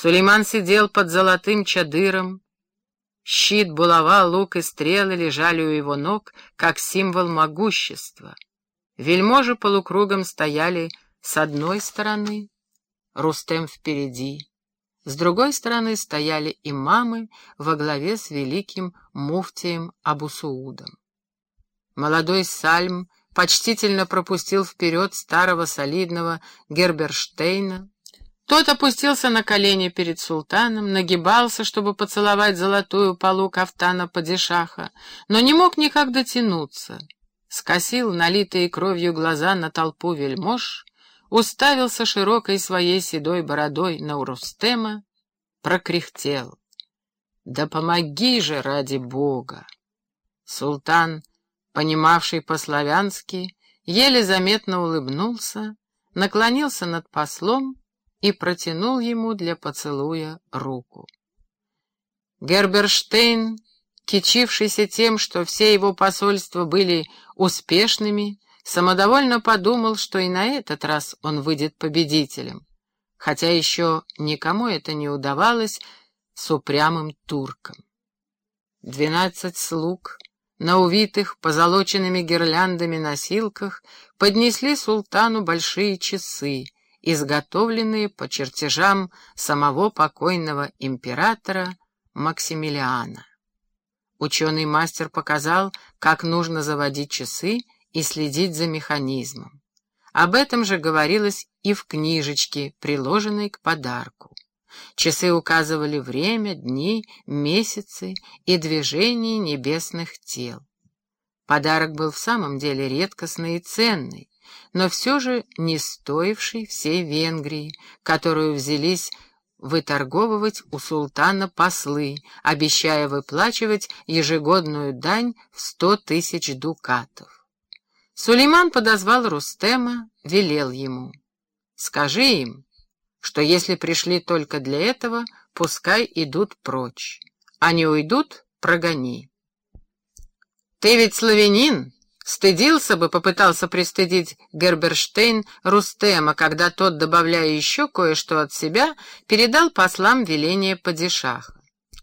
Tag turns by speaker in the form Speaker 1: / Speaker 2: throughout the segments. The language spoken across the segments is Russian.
Speaker 1: Сулейман сидел под золотым чадыром. Щит, булава, лук и стрелы лежали у его ног, как символ могущества. Вельможи полукругом стояли с одной стороны, Рустем впереди. С другой стороны стояли имамы во главе с великим муфтием Абусуудом. Молодой Сальм почтительно пропустил вперед старого солидного Герберштейна. Тот опустился на колени перед султаном, нагибался, чтобы поцеловать золотую полу кафтана падишаха, но не мог никак дотянуться. Скосил налитые кровью глаза на толпу вельмож, уставился широкой своей седой бородой на Урустема, прокряхтел. «Да помоги же ради Бога!» Султан понимавший по-славянски, еле заметно улыбнулся, наклонился над послом и протянул ему для поцелуя руку. Герберштейн, кичившийся тем, что все его посольства были успешными, самодовольно подумал, что и на этот раз он выйдет победителем, хотя еще никому это не удавалось с упрямым турком. Двенадцать слуг — на увитых позолоченными гирляндами носилках поднесли султану большие часы, изготовленные по чертежам самого покойного императора Максимилиана. Ученый-мастер показал, как нужно заводить часы и следить за механизмом. Об этом же говорилось и в книжечке, приложенной к подарку. Часы указывали время, дни, месяцы и движение небесных тел. Подарок был в самом деле редкостный и ценный, но все же не стоивший всей Венгрии, которую взялись выторговывать у султана послы, обещая выплачивать ежегодную дань в сто тысяч дукатов. Сулейман подозвал Рустема, велел ему. «Скажи им, что если пришли только для этого, пускай идут прочь. А не уйдут — прогони. «Ты ведь славянин!» Стыдился бы, попытался пристыдить Герберштейн Рустема, когда тот, добавляя еще кое-что от себя, передал послам веление падишаха.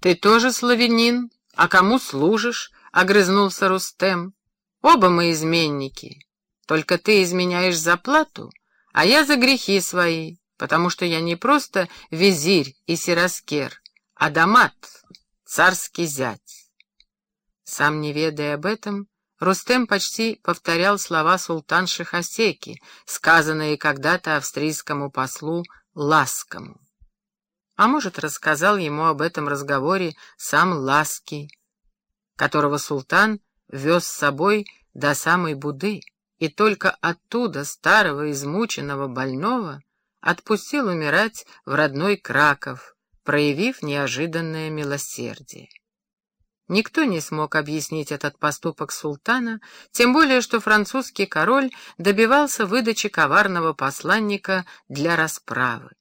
Speaker 1: «Ты тоже славянин, а кому служишь?» — огрызнулся Рустем. «Оба мы изменники. Только ты изменяешь за плату, а я за грехи свои потому что я не просто визирь и сираскер, а дамат, царский зять. Сам не ведая об этом, Рустем почти повторял слова султан Шихасеки, сказанные когда-то австрийскому послу Ласкому. А может, рассказал ему об этом разговоре сам Лаский, которого султан вез с собой до самой Буды, и только оттуда, старого, измученного, больного, отпустил умирать в родной Краков, проявив неожиданное милосердие. Никто не смог объяснить этот поступок султана, тем более что французский король добивался выдачи коварного посланника для расправы.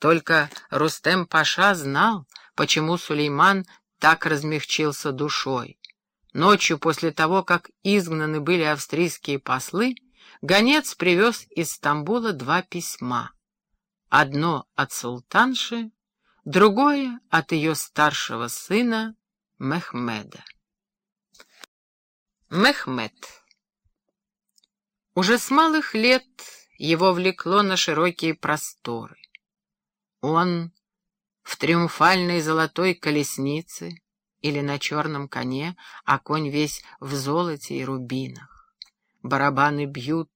Speaker 1: Только Рустем-паша знал, почему Сулейман так размягчился душой. Ночью после того, как изгнаны были австрийские послы, гонец привез из Стамбула два письма. Одно от султанши, другое от ее старшего сына Мехмеда. Мехмед. Уже с малых лет его влекло на широкие просторы. Он в триумфальной золотой колеснице или на черном коне, а конь весь в золоте и рубинах. Барабаны бьют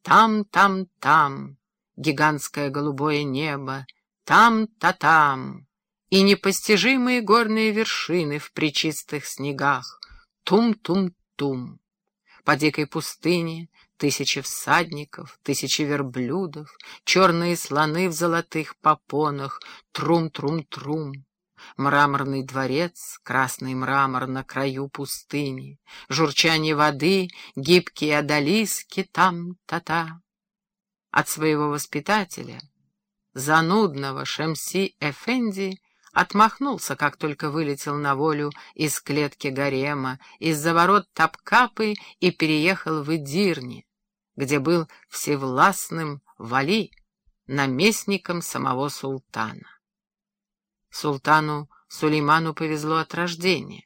Speaker 1: там-там-там, гигантское голубое небо, там-та там, и непостижимые горные вершины в причистых снегах, тум-тум-тум. По дикой пустыне тысячи всадников, тысячи верблюдов, черные слоны в золотых попонах, трум-трум-трум. Мраморный дворец, красный мрамор на краю пустыни, журчание воды, гибкие одолиски там-та-та от своего воспитателя, занудного Шемси Эфенди, отмахнулся, как только вылетел на волю из клетки гарема, из-за ворот Тапкапы и переехал в Идирни, где был всевластным Вали, наместником самого султана. Султану Сулейману повезло от рождения.